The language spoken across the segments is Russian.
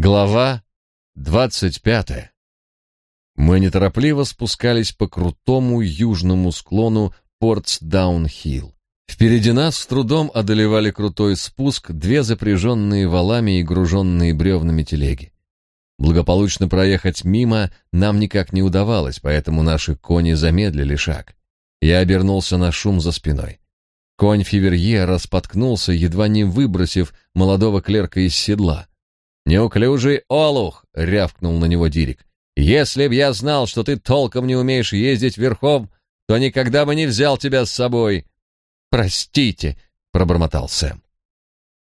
Глава двадцать пятая. Мы неторопливо спускались по крутому южному склону Портсдаун-Хилл. Впереди нас с трудом одолевали крутой спуск две запряженные валами и груженные бревнами телеги. Благополучно проехать мимо нам никак не удавалось, поэтому наши кони замедлили шаг. Я обернулся на шум за спиной. Конь Фиверье распоткнулся, едва не выбросив молодого клерка из седла. «Неуклюжий олух!» — рявкнул на него Дирик. «Если б я знал, что ты толком не умеешь ездить верхом, то никогда бы не взял тебя с собой». «Простите», — пробормотал Сэм.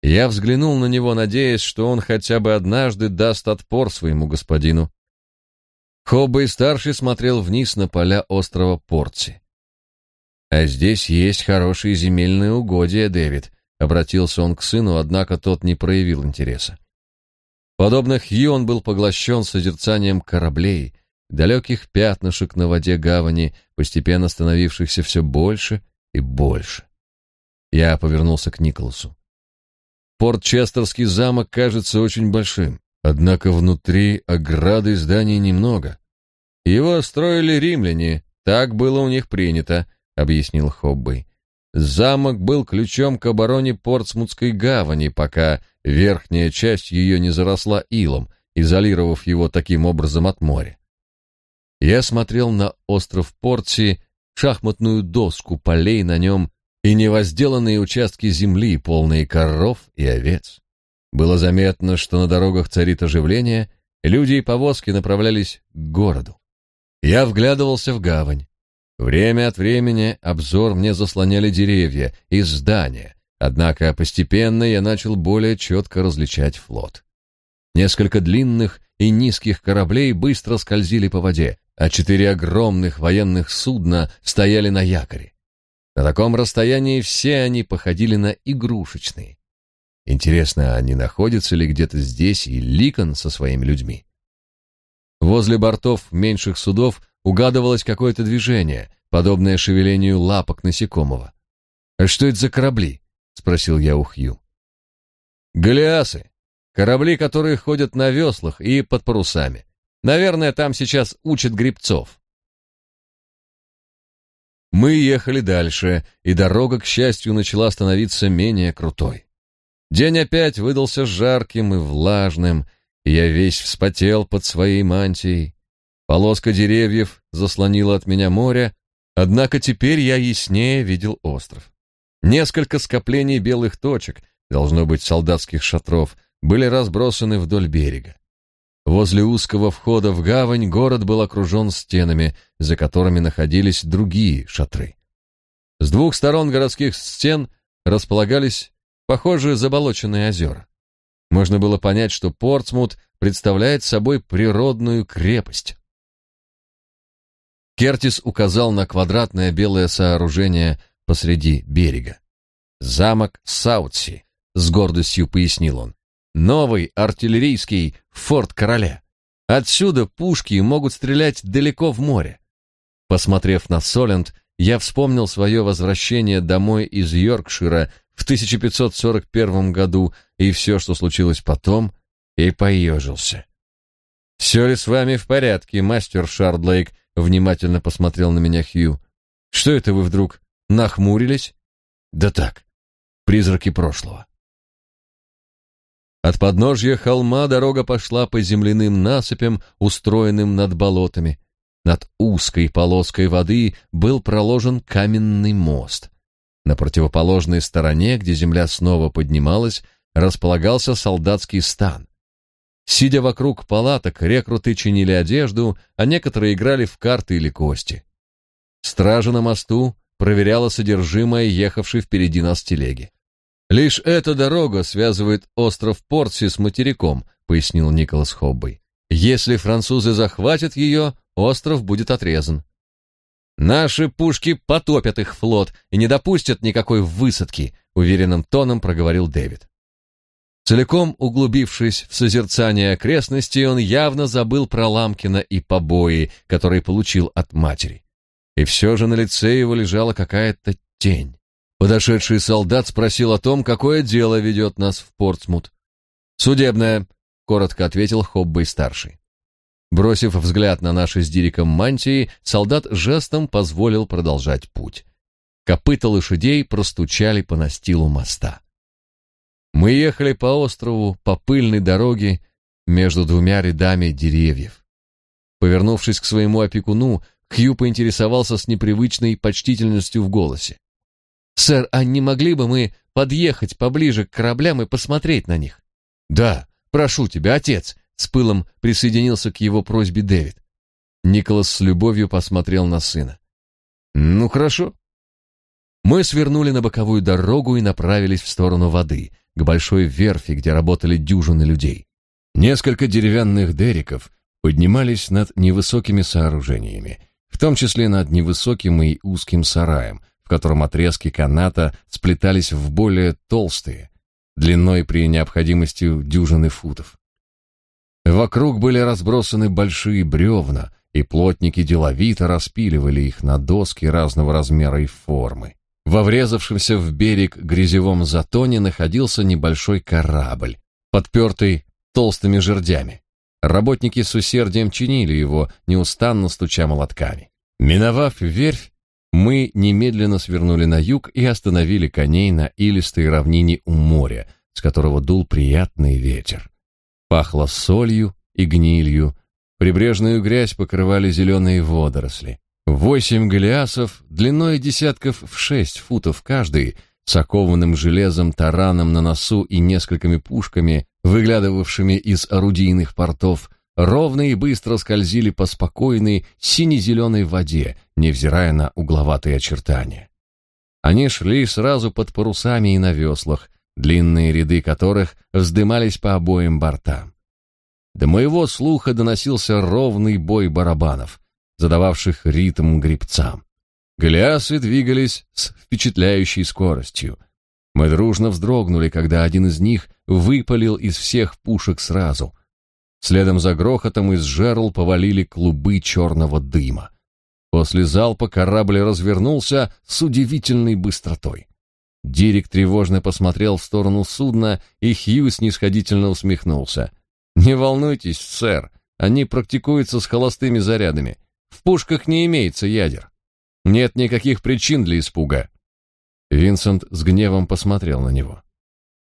Я взглянул на него, надеясь, что он хотя бы однажды даст отпор своему господину. Хоббей-старший смотрел вниз на поля острова Портси. «А здесь есть хорошие земельные угодья, Дэвид», — обратился он к сыну, однако тот не проявил интереса. Подобно Хью он был поглощен созерцанием кораблей, далеких пятнышек на воде гавани, постепенно становившихся все больше и больше. Я повернулся к Николасу. Порт-Честерский замок кажется очень большим, однако внутри ограды зданий немного. Его строили римляне, так было у них принято, объяснил Хоббей. Замок был ключом к обороне Портсмутской гавани, пока верхняя часть ее не заросла илом, изолировав его таким образом от моря. Я смотрел на остров Портси, шахматную доску полей на нем и невозделанные участки земли, полные коров и овец. Было заметно, что на дорогах царит оживление, люди и повозки направлялись к городу. Я вглядывался в гавань. Время от времени обзор мне заслоняли деревья и здания, однако постепенно я начал более четко различать флот. Несколько длинных и низких кораблей быстро скользили по воде, а четыре огромных военных судна стояли на якоре. На таком расстоянии все они походили на игрушечные. Интересно, а не находится ли где-то здесь и Ликон со своими людьми? Возле бортов меньших судов угадывалось какое-то движение, подобное шевелению лапок насекомого. «А что это за корабли?» — спросил я у Хью. «Голиасы. Корабли, которые ходят на веслах и под парусами. Наверное, там сейчас учат грибцов». Мы ехали дальше, и дорога, к счастью, начала становиться менее крутой. День опять выдался жарким и влажным, и я весь вспотел под своей мантией. Полоска деревьев заслонила от меня море, однако теперь я яснее видел остров. Несколько скоплений белых точек, должно быть солдатских шатров, были разбросаны вдоль берега. Возле узкого входа в гавань город был окружен стенами, за которыми находились другие шатры. С двух сторон городских стен располагались похожие заболоченные озера. Можно было понять, что Портсмут представляет собой природную крепость. Кертис указал на квадратное белое сооружение посреди берега. «Замок Саутси», — с гордостью пояснил он. «Новый артиллерийский форт короля. Отсюда пушки могут стрелять далеко в море». Посмотрев на Соленд, я вспомнил свое возвращение домой из Йоркшира в 1541 году и все, что случилось потом, и поежился. «Все ли с вами в порядке, мастер Шардлейк?» Внимательно посмотрел на меня Хью. Что это вы вдруг нахмурились? Да так, призраки прошлого. От подножья холма дорога пошла по земляным насыпям, устроенным над болотами. Над узкой полоской воды был проложен каменный мост. На противоположной стороне, где земля снова поднималась, располагался солдатский стан. Сидя вокруг палаток, рекруты чинили одежду, а некоторые играли в карты или кости. Стража на мосту проверяла содержимое ехавшей впереди нас телеги. «Лишь эта дорога связывает остров Портси с материком», — пояснил Николас Хоббей. «Если французы захватят ее, остров будет отрезан». «Наши пушки потопят их флот и не допустят никакой высадки», — уверенным тоном проговорил Дэвид. Целиком углубившись в созерцание окрестностей, он явно забыл про Ламкина и побои, которые получил от матери. И все же на лице его лежала какая-то тень. Подошедший солдат спросил о том, какое дело ведет нас в Портсмут. «Судебное», коротко ответил Хоббей-старший. Бросив взгляд на наши с Дириком мантии, солдат жестом позволил продолжать путь. Копыта лошадей простучали по настилу моста. Мы ехали по острову, по пыльной дороге, между двумя рядами деревьев. Повернувшись к своему опекуну, Хью поинтересовался с непривычной почтительностью в голосе. «Сэр, а не могли бы мы подъехать поближе к кораблям и посмотреть на них?» «Да, прошу тебя, отец!» — с пылом присоединился к его просьбе Дэвид. Николас с любовью посмотрел на сына. «Ну, хорошо». Мы свернули на боковую дорогу и направились в сторону воды, к большой верфи, где работали дюжины людей. Несколько деревянных дериков поднимались над невысокими сооружениями, в том числе над невысоким и узким сараем, в котором отрезки каната сплетались в более толстые, длиной при необходимости дюжины футов. Вокруг были разбросаны большие бревна, и плотники деловито распиливали их на доски разного размера и формы. Во врезавшемся в берег грязевом затоне находился небольшой корабль, подпертый толстыми жердями. Работники с усердием чинили его, неустанно стуча молотками. Миновав верфь, мы немедленно свернули на юг и остановили коней на илистой равнине у моря, с которого дул приятный ветер. Пахло солью и гнилью, прибрежную грязь покрывали зеленые водоросли. Восемь галеасов, длиной десятков в шесть футов каждый, с окованным железом тараном на носу и несколькими пушками, выглядывавшими из орудийных портов, ровно и быстро скользили по спокойной сине-зеленой воде, невзирая на угловатые очертания. Они шли сразу под парусами и на веслах, длинные ряды которых вздымались по обоим бортам. До моего слуха доносился ровный бой барабанов, задававших ритм гребцам. Голиасы двигались с впечатляющей скоростью. Мы дружно вздрогнули, когда один из них выпалил из всех пушек сразу. Следом за грохотом из жерл повалили клубы черного дыма. После залпа корабль развернулся с удивительной быстротой. Дирик тревожно посмотрел в сторону судна, и Хью снисходительно усмехнулся. «Не волнуйтесь, сэр, они практикуются с холостыми зарядами. В пушках не имеется ядер. Нет никаких причин для испуга. Винсент с гневом посмотрел на него.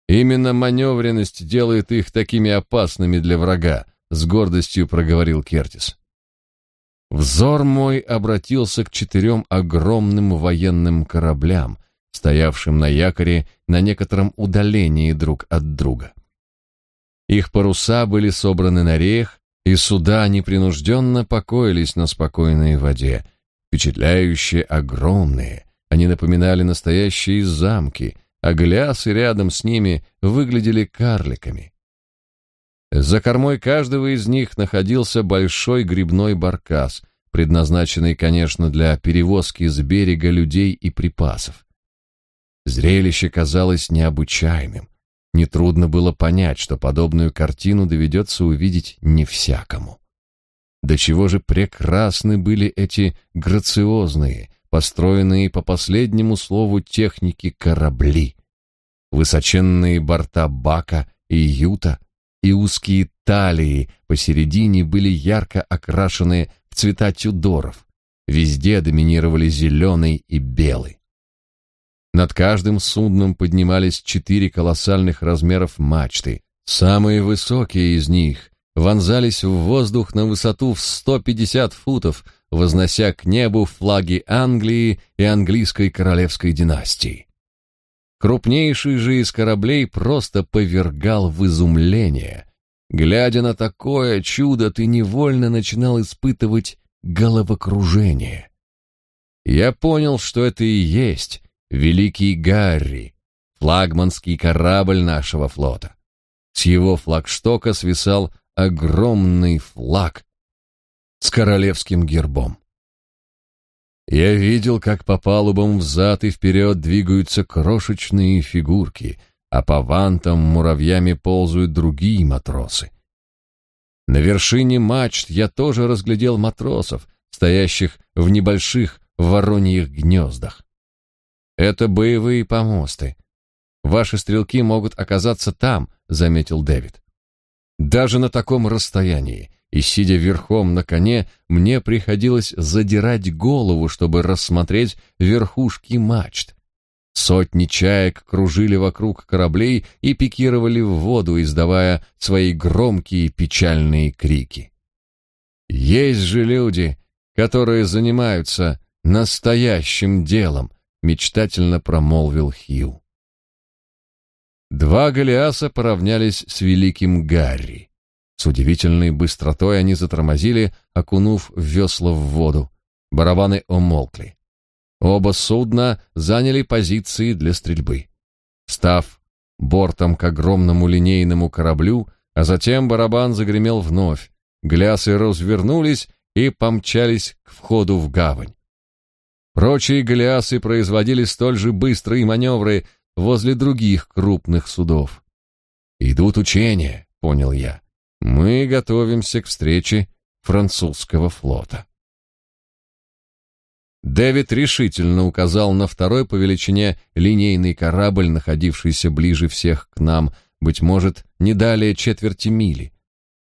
Именно маневренность делает их такими опасными для врага, с гордостью проговорил Кертис. Взор мой обратился к четырем огромным военным кораблям, стоявшим на якоре на некотором удалении друг от друга. Их паруса были собраны на реях, и суда непринужденно покоились на спокойной воде, впечатляющие огромные. Они напоминали настоящие замки, а глясы рядом с ними выглядели карликами. За кормой каждого из них находился большой грибной баркас, предназначенный, конечно, для перевозки с берега людей и припасов. Зрелище казалось необычайным. Нетрудно было понять, что подобную картину доведется увидеть не всякому. До чего же прекрасны были эти грациозные, построенные по последнему слову техники корабли. Высоченные борта Бака и Юта и узкие талии посередине были ярко окрашены в цвета тюдоров. Везде доминировали зеленый и белый. Над каждым судном поднимались четыре колоссальных размеров мачты. Самые высокие из них вонзались в воздух на высоту в 150 футов, вознося к небу флаги Англии и английской королевской династии. Крупнейший же из кораблей просто повергал в изумление. Глядя на такое чудо, ты невольно начинал испытывать головокружение. Я понял, что это и есть великий Гарри, флагманский корабль нашего флота. С его флагштока свисал огромный флаг с королевским гербом. Я видел, как по палубам взад и вперед двигаются крошечные фигурки, а по вантам муравьями ползают другие матросы. На вершине мачт я тоже разглядел матросов, стоящих в небольших вороньих гнездах. Это боевые помосты. Ваши стрелки могут оказаться там, заметил Дэвид. Даже на таком расстоянии и сидя верхом на коне, мне приходилось задирать голову, чтобы рассмотреть верхушки мачт. Сотни чаек кружили вокруг кораблей и пикировали в воду, издавая свои громкие печальные крики. Есть же люди, которые занимаются настоящим делом, мечтательно промолвил Хью. Два Голиаса поравнялись с великим Гарри. С удивительной быстротой они затормозили, окунув весла в воду. Барабаны умолкли. Оба судна заняли позиции для стрельбы. Став бортом к огромному линейному кораблю, а затем барабан загремел вновь. Глясы развернулись и помчались к входу в гавань. Прочие глясы производили столь же быстрые маневры возле других крупных судов. «Идут учения», — понял я. «Мы готовимся к встрече французского флота». Дэвид решительно указал на второй по величине линейный корабль, находившийся ближе всех к нам, быть может, не далее четверти мили.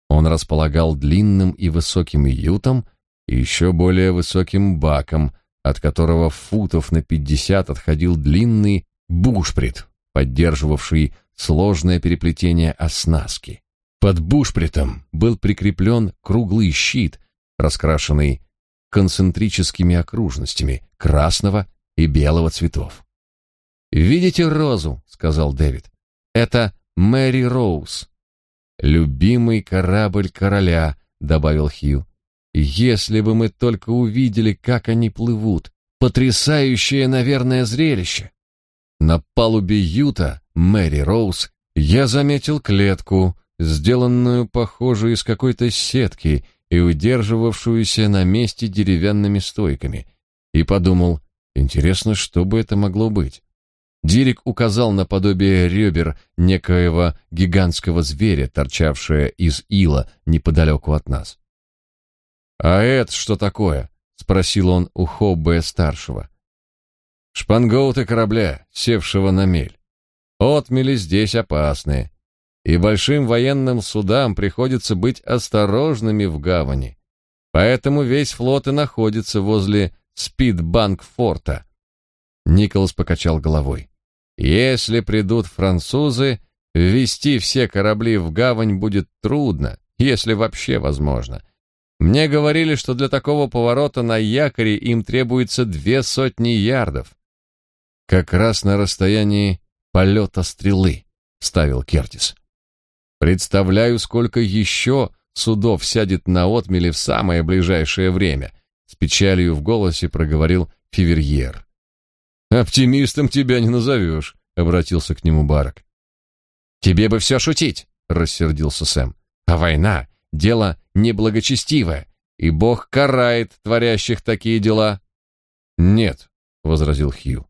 Он располагал длинным и высоким ютом и еще более высоким баком, от которого футов на пятьдесят отходил длинный бушприт, поддерживавший сложное переплетение оснастки. Под бушпритом был прикреплен круглый щит, раскрашенный концентрическими окружностями красного и белого цветов. «Видите розу?» — сказал Дэвид. «Это Мэри Роуз». «Любимый корабль короля», — добавил Хью. «Если бы мы только увидели, как они плывут! Потрясающее, наверное, зрелище!» На палубе Юта Мэри Роуз я заметил клетку, сделанную, похоже, из какой-то сетки и удерживавшуюся на месте деревянными стойками, и подумал, интересно, что бы это могло быть. Дирик указал на подобие ребер некоего гигантского зверя, торчавшее из ила неподалеку от нас. «А это что такое?» — спросил он у Хоббе-старшего. «Шпангоуты корабля, севшего на мель. Отмели здесь опасные и большим военным судам приходится быть осторожными в гавани. Поэтому весь флот и находится возле Спидбанк-форта. Николас покачал головой. Если придут французы, ввести все корабли в гавань будет трудно, если вообще возможно. Мне говорили, что для такого поворота на якоре им требуется две сотни ярдов. Как раз на расстоянии полета стрелы, ставил Кертис. Представляю, сколько еще судов сядет на отмели в самое ближайшее время, с печалью в голосе проговорил Фиверьер. Оптимистом тебя не назовешь», — обратился к нему Барак. Тебе бы все шутить, рассердился Сэм. А война дело неблагочестивое, и Бог карает творящих такие дела. Нет, возразил Хью.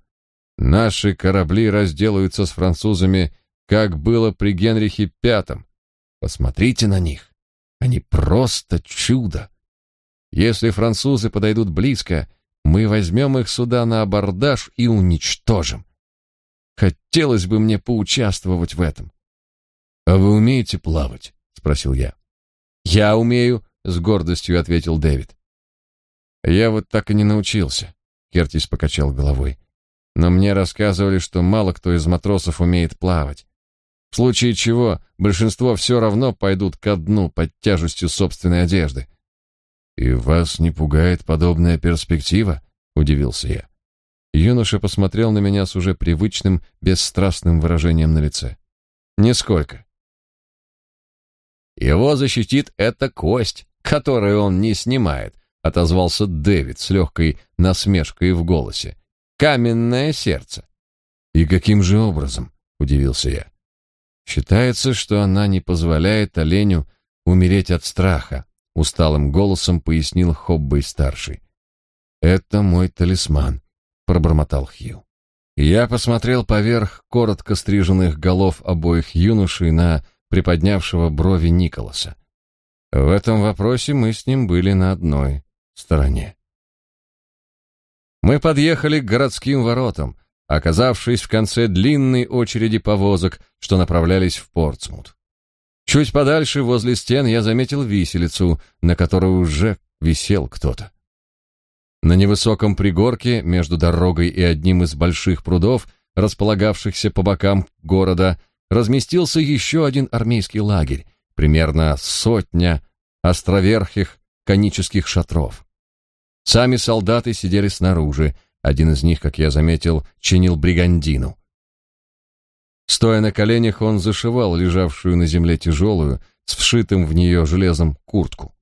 Наши корабли разделаются с французами как было при Генрихе Пятом. Посмотрите на них. Они просто чудо. Если французы подойдут близко, мы возьмем их сюда на абордаж и уничтожим. Хотелось бы мне поучаствовать в этом. А вы умеете плавать? спросил я. Я умею, с гордостью ответил Дэвид. Я вот так и не научился, Кертис покачал головой. Но мне рассказывали, что мало кто из матросов умеет плавать в случае чего большинство все равно пойдут ко дну под тяжестью собственной одежды. «И вас не пугает подобная перспектива?» — удивился я. Юноша посмотрел на меня с уже привычным, бесстрастным выражением на лице. «Нисколько». «Его защитит эта кость, которую он не снимает», — отозвался Дэвид с легкой насмешкой в голосе. «Каменное сердце». «И каким же образом?» — удивился я. Считается, что она не позволяет оленю умереть от страха, усталым голосом пояснил Хоббей-старший. Это мой талисман, пробормотал Хью. Я посмотрел поверх коротко стриженных голов обоих юношей на приподнявшего брови Николаса. В этом вопросе мы с ним были на одной стороне. Мы подъехали к городским воротам, оказавшись в конце длинной очереди повозок, что направлялись в Портсмут. Чуть подальше, возле стен, я заметил виселицу, на которой уже висел кто-то. На невысоком пригорке между дорогой и одним из больших прудов, располагавшихся по бокам города, разместился еще один армейский лагерь, примерно сотня островерхих конических шатров. Сами солдаты сидели снаружи, один из них, как я заметил, чинил бригандину. Стоя на коленях, он зашивал лежавшую на земле тяжелую, с вшитым в нее железом куртку.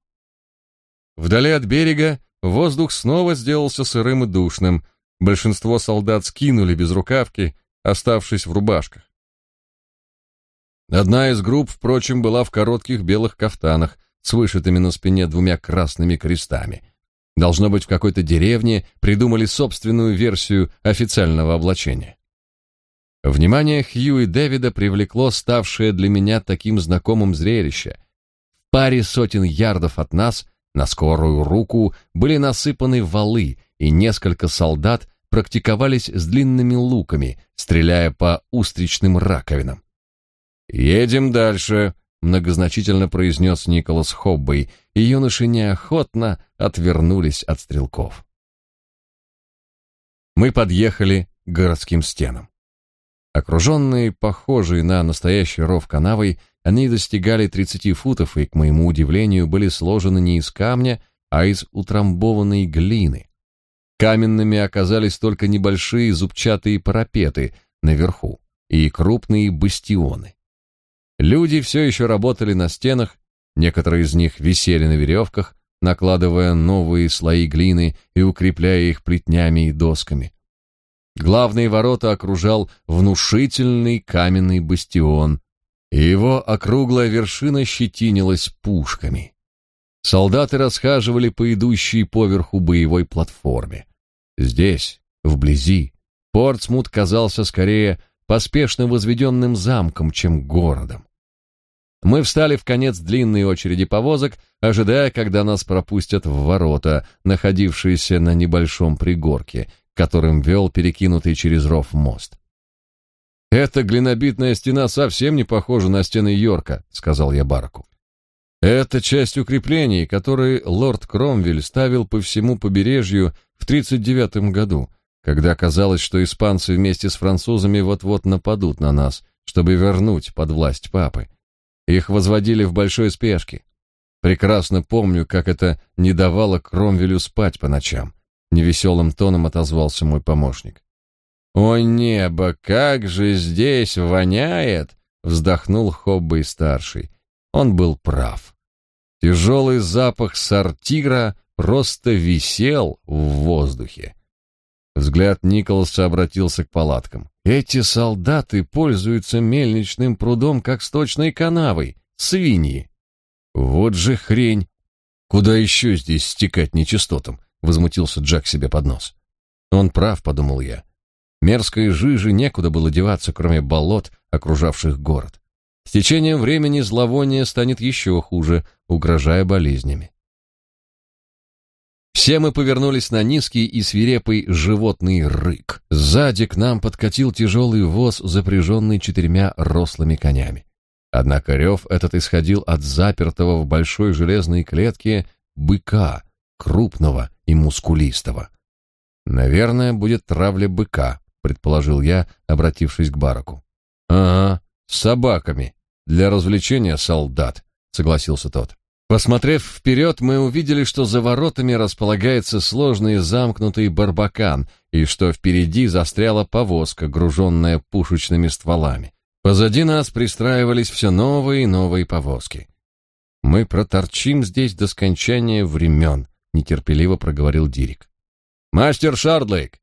Вдали от берега воздух снова сделался сырым и душным. Большинство солдат скинули безрукавки, оставшись в рубашках. Одна из групп, впрочем, была в коротких белых кафтанах с вышитыми на спине двумя красными крестами. Должно быть, в какой-то деревне придумали собственную версию официального облачения. Внимание Хью и Дэвида привлекло ставшее для меня таким знакомым зрелище. В паре сотен ярдов от нас на скорую руку были насыпаны валы, и несколько солдат практиковались с длинными луками, стреляя по устричным раковинам. «Едем дальше», — многозначительно произнес Николас Хоббей, и юноши неохотно отвернулись от стрелков. Мы подъехали к городским стенам. Окруженные, похожие на настоящий ров канавой, они достигали 30 футов и, к моему удивлению, были сложены не из камня, а из утрамбованной глины. Каменными оказались только небольшие зубчатые парапеты наверху и крупные бастионы. Люди все еще работали на стенах, некоторые из них висели на веревках, накладывая новые слои глины и укрепляя их плетнями и досками. Главные ворота окружал внушительный каменный бастион, и его округлая вершина щетинилась пушками. Солдаты расхаживали по идущей поверху боевой платформе. Здесь, вблизи, Портсмут казался скорее поспешно возведенным замком, чем городом. Мы встали в конец длинной очереди повозок, ожидая, когда нас пропустят в ворота, находившиеся на небольшом пригорке, которым вел перекинутый через ров мост. «Эта глинобитная стена совсем не похожа на стены Йорка», — сказал я Бараку. «Это часть укреплений, которые лорд Кромвель ставил по всему побережью в 39 году, когда казалось, что испанцы вместе с французами вот-вот нападут на нас, чтобы вернуть под власть папы. Их возводили в большой спешке. Прекрасно помню, как это не давало Кромвелю спать по ночам невеселым тоном отозвался мой помощник. «О небо, как же здесь воняет!» — вздохнул Хоббей старший. Он был прав. Тяжелый запах сортира просто висел в воздухе. Взгляд Николаса обратился к палаткам. «Эти солдаты пользуются мельничным прудом, как сточной канавой. Свиньи!» «Вот же хрень! Куда еще здесь стекать нечистотам? возмутился Джек себе под нос. Он прав, подумал я. Мерзкой жижи некуда было деваться, кроме болот, окружавших город. С течением времени зловоние станет еще хуже, угрожая болезнями. Все мы повернулись на низкий и свирепый животный рык. Сзади к нам подкатил тяжелый воз, запряженный четырьмя рослыми конями. Однако рев этот исходил от запертого в большой железной клетке быка, крупного и мускулистого. Наверное, будет травля быка, предположил я, обратившись к Бараку. Ага, с собаками для развлечения солдат, согласился тот. Посмотрев вперед, мы увидели, что за воротами располагается сложный замкнутый барбакан и что впереди застряла повозка, груженная пушечными стволами. Позади нас пристраивались все новые и новые повозки. Мы проторчим здесь до скончания времен, нетерпеливо проговорил Дирик. Мастер Шардлейк.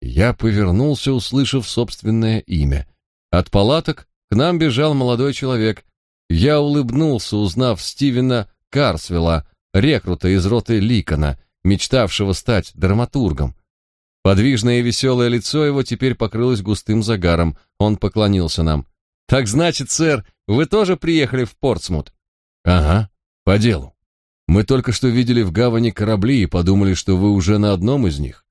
Я повернулся, услышав собственное имя. От палаток к нам бежал молодой человек. Я улыбнулся, узнав Стивена Карсвелла, рекрута из роты Ликона, мечтавшего стать драматургом. Подвижное и веселое лицо его теперь покрылось густым загаром. Он поклонился нам. «Так значит, сэр, вы тоже приехали в Портсмут?» «Ага, по делу». Мы только что видели в гавани корабли и подумали, что вы уже на одном из них.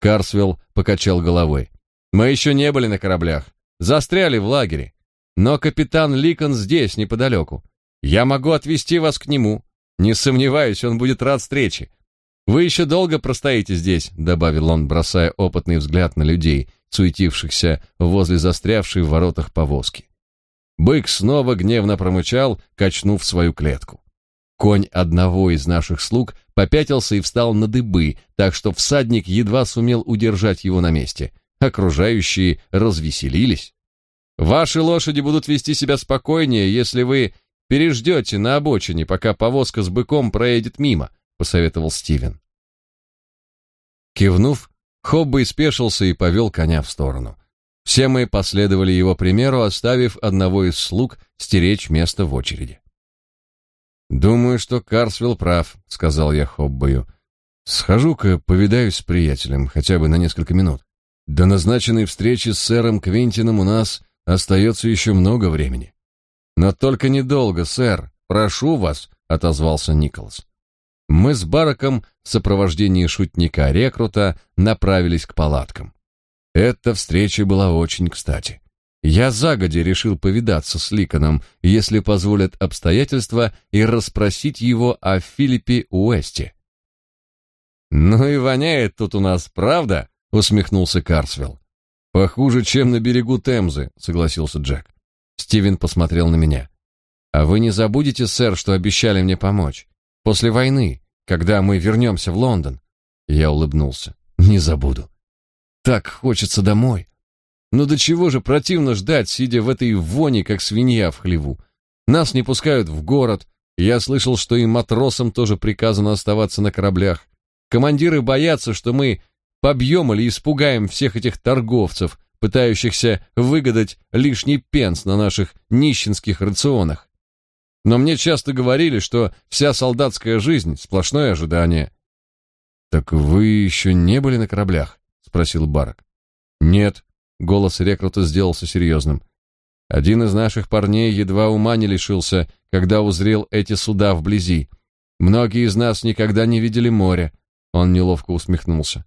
Карсвелл покачал головой. Мы еще не были на кораблях. Застряли в лагере. но капитан Ликон здесь, неподалеку. Я могу отвезти вас к нему. Не сомневаюсь, он будет рад встрече. Вы еще долго простоите здесь, добавил он, бросая опытный взгляд на людей, суетившихся возле застрявшей в воротах повозки. Бык снова гневно промычал, качнув свою клетку. Конь одного из наших слуг попятился и встал на дыбы, так что всадник едва сумел удержать его на месте. Окружающие развеселились. Ваши лошади будут вести себя спокойнее, если вы переждете на обочине, пока повозка с быком проедет мимо, посоветовал Стивен. Кивнув, Хоббей спешился и повел коня в сторону. Все мы последовали его примеру, оставив одного из слуг стеречь место в очереди. «Думаю, что Карсвилл прав», — сказал я Хоббою. «Схожу-ка повидаюсь с приятелем, хотя бы на несколько минут. До назначенной встречи с сэром Квинтином у нас остается еще много времени». «Но только недолго, сэр. Прошу вас», — отозвался Николас. Мы с Бараком в сопровождении шутника-рекрута направились к палаткам. Эта встреча была очень кстати. Я загодя решил повидаться с Ликоном, если позволят обстоятельства, и расспросить его о Филиппе Уэсте. «Ну и воняет тут у нас, правда?» — усмехнулся Карсвелл. «Похуже, чем на берегу Темзы», — согласился Джек. Стивен посмотрел на меня. «А вы не забудете, сэр, что обещали мне помочь? После войны, когда мы вернемся в Лондон?» Я улыбнулся. «Не забуду. Так хочется домой. Ну до чего же противно ждать, сидя в этой воне, как свинья в хлеву. Нас не пускают в город. Я слышал, что и матросам тоже приказано оставаться на кораблях. Командиры боятся, что мы побьем или испугаем всех этих торговцев, пытающихся выгадать лишний пенс на наших нищенских рационах. Но мне часто говорили, что вся солдатская жизнь — сплошное ожидание. «Так вы еще не были на кораблях?» спросил Барак. Нет, голос рекрута сделался серьезным. Один из наших парней едва ума не лишился, когда узрел эти суда вблизи. Многие из нас никогда не видели моря. Он неловко усмехнулся.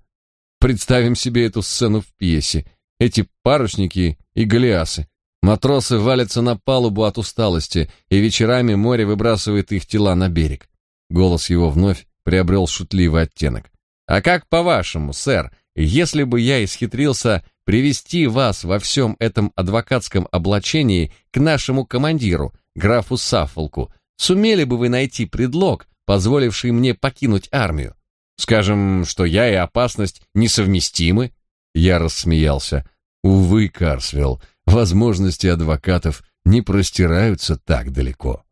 Представим себе эту сцену в пьесе. Эти парусники и галеасы. Матросы валятся на палубу от усталости, и вечерами море выбрасывает их тела на берег. Голос его вновь приобрел шутливый оттенок. А как по-вашему, сэр, если бы я исхитрился привести вас во всем этом адвокатском облачении к нашему командиру, графу Саффолку, сумели бы вы найти предлог, позволивший мне покинуть армию? Скажем, что я и опасность несовместимы? Я рассмеялся. Увы, Карсвелл, возможности адвокатов не простираются так далеко.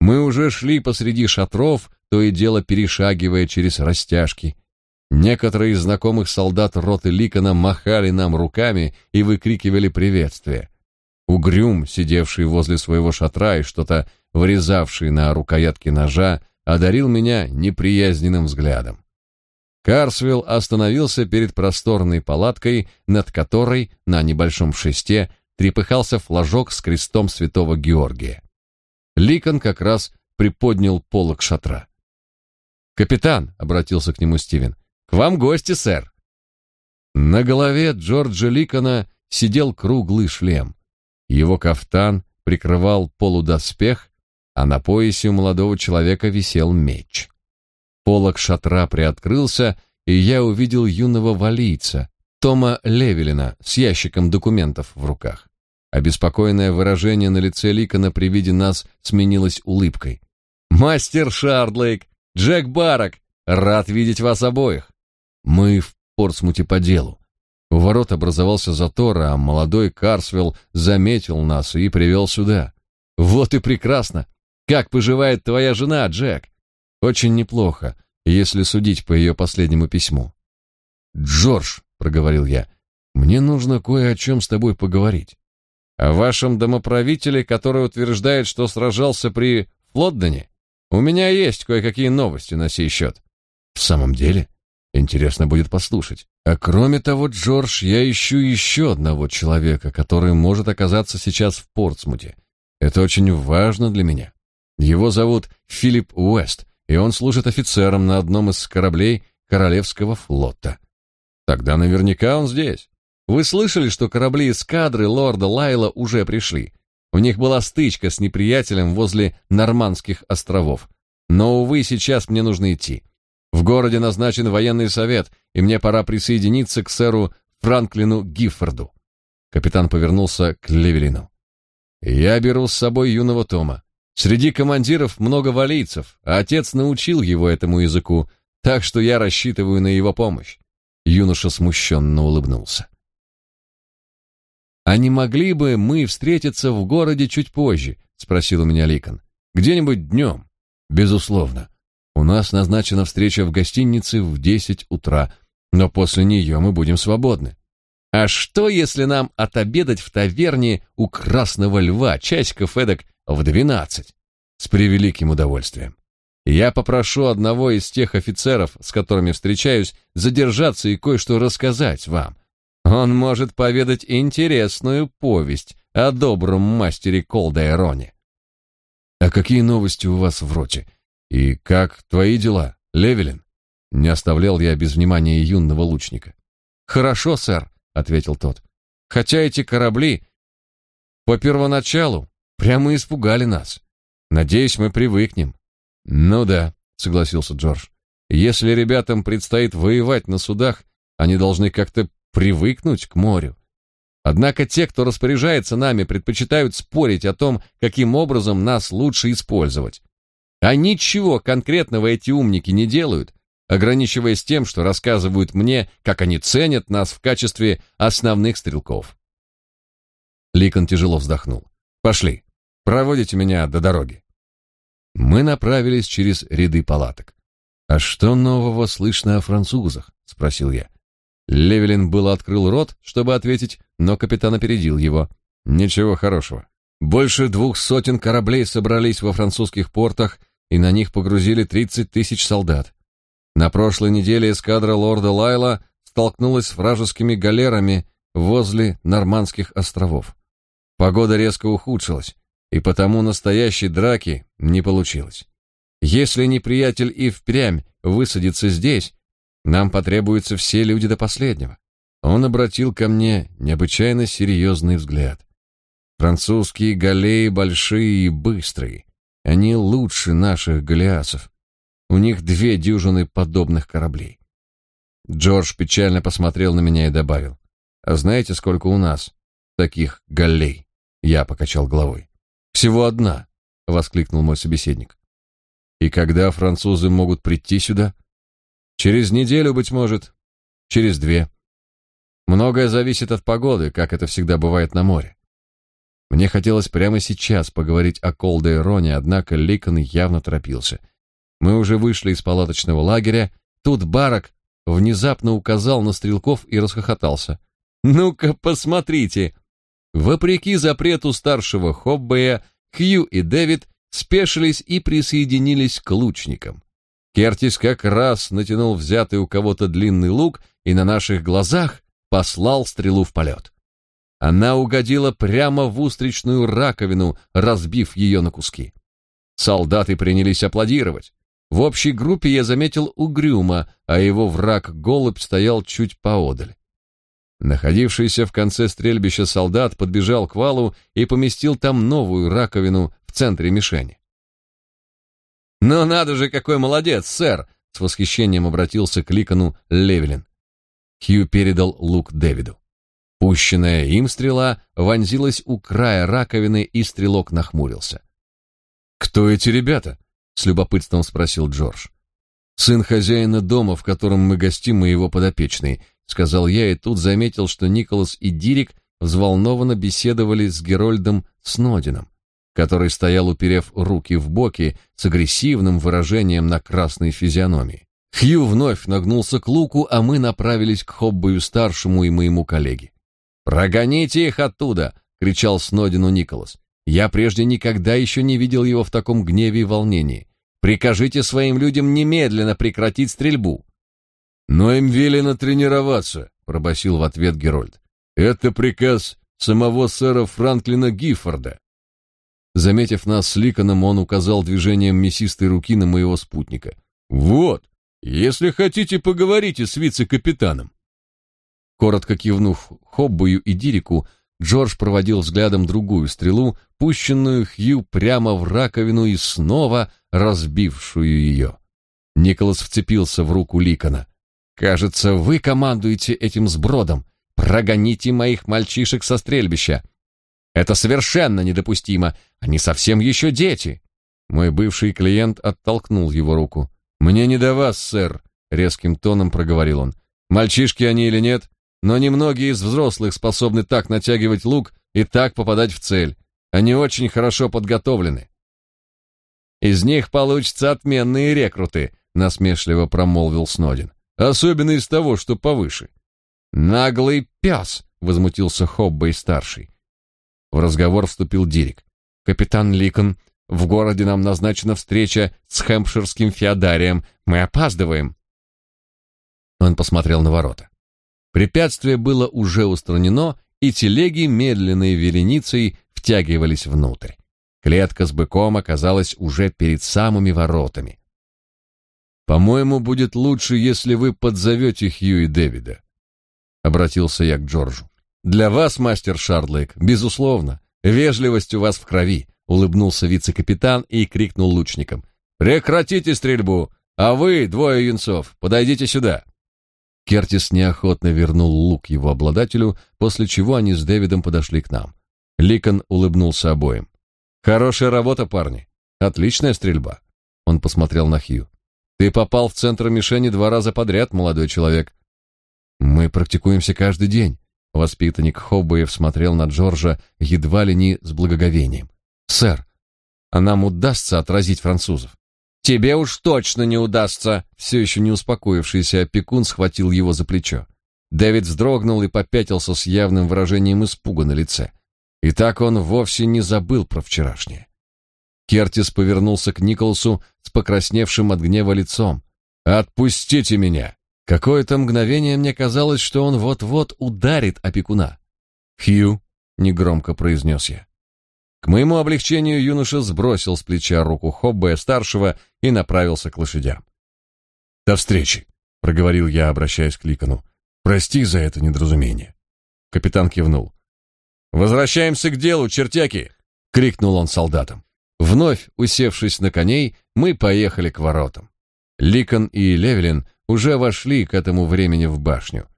Мы уже шли посреди шатров, то и дело перешагивая через растяжки. Некоторые из знакомых солдат роты Ликона махали нам руками и выкрикивали приветствие. Угрюм, сидевший возле своего шатра и что-то вырезавший на рукоятке ножа, одарил меня неприязненным взглядом. Карсвилл остановился перед просторной палаткой, над которой на небольшом шесте трепыхался флажок с крестом святого Георгия. Ликон как раз приподнял полог шатра. «Капитан», — обратился к нему Стивен, к вам гости, сэр. На голове Джорджа Ликона сидел круглый шлем. Его кафтан прикрывал полудоспех, а на поясе у молодого человека висел меч. Полог шатра приоткрылся, и я увидел юного валийца, Тома Левелина, с ящиком документов в руках. Обеспокоенное выражение на лице Ликона при виде нас сменилось улыбкой. «Мастер Шардлейк! Джек Барак! Рад видеть вас обоих!» Мы в Портсмуте по делу. У ворот образовался затор, а молодой Карсвелл заметил нас и привел сюда. Вот и прекрасно. Как поживает твоя жена, Джек? Очень неплохо, если судить по ее последнему письму. Джордж, проговорил я. Мне нужно кое о чем с тобой поговорить. О вашем домоправителе, который утверждает, что сражался при Флоддене? У меня есть кое-какие новости на сей счет». В самом деле? Интересно будет послушать. А кроме того, Джордж, я ищу еще одного человека, который может оказаться сейчас в Портсмуте. Это очень важно для меня. Его зовут Филипп Уэст, и он служит офицером на одном из кораблей Королевского флота. Тогда наверняка он здесь. вы слышали, что корабли эскадры лорда Лайла уже пришли? У них была стычка с неприятелем возле Нормандских островов. Но, увы, сейчас мне нужно идти. В городе назначен военный совет, и мне пора присоединиться к сэру Франклину Гиффорду. Капитан повернулся к Левелину. Я беру с собой юного Тома. Среди командиров много валийцев, а отец научил его этому языку, так что я рассчитываю на его помощь. Юноша смущенно улыбнулся. «А не могли бы мы встретиться в городе чуть позже?» — спросил у меня Ликон. «Где-нибудь днем?» «Безусловно. У нас назначена встреча в гостинице в десять утра, но после нее мы будем свободны». «А что, если нам отобедать в таверне у Красного Льва часиков эдак в двенадцать?» «С превеликим удовольствием. Я попрошу одного из тех офицеров, с которыми встречаюсь, задержаться и кое-что рассказать вам. Он может поведать интересную повесть о добром мастере Колдайроне. А какие новости у вас в роте? И как твои дела, Левелин? Не оставлял я без внимания юного лучника. Хорошо, сэр, ответил тот. Хотя эти корабли по первоначалу прямо испугали нас. Надеюсь, мы привыкнем. Ну да, согласился Джордж. Если ребятам предстоит воевать на судах, они должны как-то привыкнуть к морю. Однако те, кто распоряжается нами, предпочитают спорить о том, каким образом нас лучше использовать. А ничего конкретного эти умники не делают, ограничиваясь тем, что рассказывают мне, как они ценят нас в качестве основных стрелков. Ликон тяжело вздохнул. Пошли. Проводите меня до дороги. Мы направились через ряды палаток. А что нового слышно о французах? спросил я. Левелин было открыл рот, чтобы ответить, но капитан опередил его. Ничего хорошего. Больше двух сотен кораблей собрались во французских портах, и на них погрузили 30 тысяч солдат. На прошлой неделе эскадра лорда Лайла столкнулась с вражескими галерами возле Нормандских островов. Погода резко ухудшилась, и потому настоящей драки не получилось. Если неприятель и впрямь высадится здесь, нам потребуются все люди до последнего. Он обратил ко мне необычайно серьезный взгляд. Французские галеи большие и быстрые. Они лучше наших галеасов. У них две дюжины подобных кораблей. Джордж печально посмотрел на меня и добавил. «А знаете, сколько у нас таких галлей?» Я покачал головой. «Всего одна», — воскликнул мой собеседник. «И когда французы могут прийти сюда?» «Через неделю, быть может. Через две. Многое зависит от погоды, как это всегда бывает на море. Мне хотелось прямо сейчас поговорить о Колде Роне, однако Ликон явно торопился. Мы уже вышли из палаточного лагеря, тут Барак внезапно указал на стрелков и расхохотался. «Ну-ка, посмотрите!» Вопреки запрету старшего Хоббея, Хью и Дэвид спешились и присоединились к лучникам. Кертис как раз натянул взятый у кого-то длинный лук и на наших глазах послал стрелу в полет. Она угодила прямо в устричную раковину, разбив ее на куски. Солдаты принялись аплодировать. В общей группе я заметил угрюма, а его враг-голубь стоял чуть поодаль. Находившийся в конце стрельбища солдат подбежал к валу и поместил там новую раковину в центре мишени. «Ну надо же, какой молодец, сэр!» С восхищением обратился к Ликону Левелин. Хью передал лук Дэвиду. Пущенная им стрела вонзилась у края раковины, и стрелок нахмурился. «Кто эти ребята?» — с любопытством спросил Джордж. «Сын хозяина дома, в котором мы гостим, и его подопечный», — сказал я, и тут заметил, что Николас и Дирик взволнованно беседовали с Герольдом Снодином, который стоял, уперев руки в боки, с агрессивным выражением на красной физиономии. Хью вновь нагнулся к луку, а мы направились к Хоббою-старшему и моему коллеге. «Прогоните их оттуда!» — кричал Снодину Николас. «Я прежде никогда еще не видел его в таком гневе и волнении. Прикажите своим людям немедленно прекратить стрельбу». «Но им велено тренироваться», — пробасил в ответ Герольд. «Это приказ самого сэра Франклина Гиффорда». Заметив нас с Ликоном, он указал движением мясистой руки на моего спутника. «Вот, если хотите, поговорите с вице-капитаном». Коротко кивнув Хоббою и Дирику, Джордж проводил взглядом другую стрелу, пущенную Хью прямо в раковину и снова разбившую ее. Николас вцепился в руку Ликона. «Кажется, вы командуете этим сбродом. Прогоните моих мальчишек со стрельбища. Это совершенно недопустимо. Они совсем еще дети». Мой бывший клиент оттолкнул его руку. «Мне не до вас, сэр», — резким тоном проговорил он. «Мальчишки они или нет, но немногие из взрослых способны так натягивать лук и так попадать в цель. Они очень хорошо подготовлены. Из них получатся отменные рекруты, насмешливо промолвил Снодин. Особенно из того, что повыше. Наглый пес, возмутился Хоббей старший. В разговор вступил Дирик. Капитан Ликон, в городе нам назначена встреча с хэмпширским феодарием. Мы опаздываем. Он посмотрел на ворота. Препятствие было уже устранено, и телеги медленной вереницей втягивались внутрь. Клетка с быком оказалась уже перед самыми воротами. «По-моему, будет лучше, если вы подзовете Хью и Дэвида», — обратился я к Джорджу. «Для вас, мастер Шардлейк, безусловно. Вежливость у вас в крови», — улыбнулся вице-капитан и крикнул лучникам. «Прекратите стрельбу, а вы, двое юнцов, подойдите сюда». Кертис неохотно вернул лук его обладателю, после чего они с Дэвидом подошли к нам. Ликон улыбнулся обоим. «Хорошая работа, парни. Отличная стрельба». Он посмотрел на Хью. «Ты попал в центр мишени два раза подряд, молодой человек». «Мы практикуемся каждый день», — воспитанник Хоббеев смотрел на Джорджа едва ли не с благоговением. «Сэр, а нам удастся отразить французов?» Тебе уж точно не удастся. Все еще не успокоившийся опекун схватил его за плечо. Дэвид вздрогнул и попятился с явным выражением испуга на лице. И так он вовсе не забыл про вчерашнее. Кертис повернулся к Николсу с покрасневшим от гнева лицом. «Отпустите меня!» Какое-то мгновение мне казалось, что он вот-вот ударит опекуна. «Хью», — негромко произнес я. К моему облегчению юноша сбросил с плеча руку Хоббея-старшего и направился к лошадям. «До встречи», — проговорил я, обращаясь к Ликону. «Прости за это недоразумение». Капитан кивнул. «Возвращаемся к делу, чертяки!» — крикнул он солдатам. Вновь усевшись на коней, мы поехали к воротам. Ликон и Левелин уже вошли к этому времени в башню.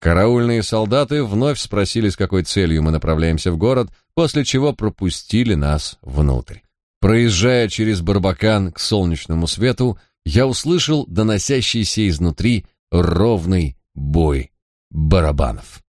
Караульные солдаты вновь спросили, с какой целью мы направляемся в город, после чего пропустили нас внутрь. Проезжая через Барбакан к солнечному свету, я услышал доносящийся изнутри ровный бой барабанов.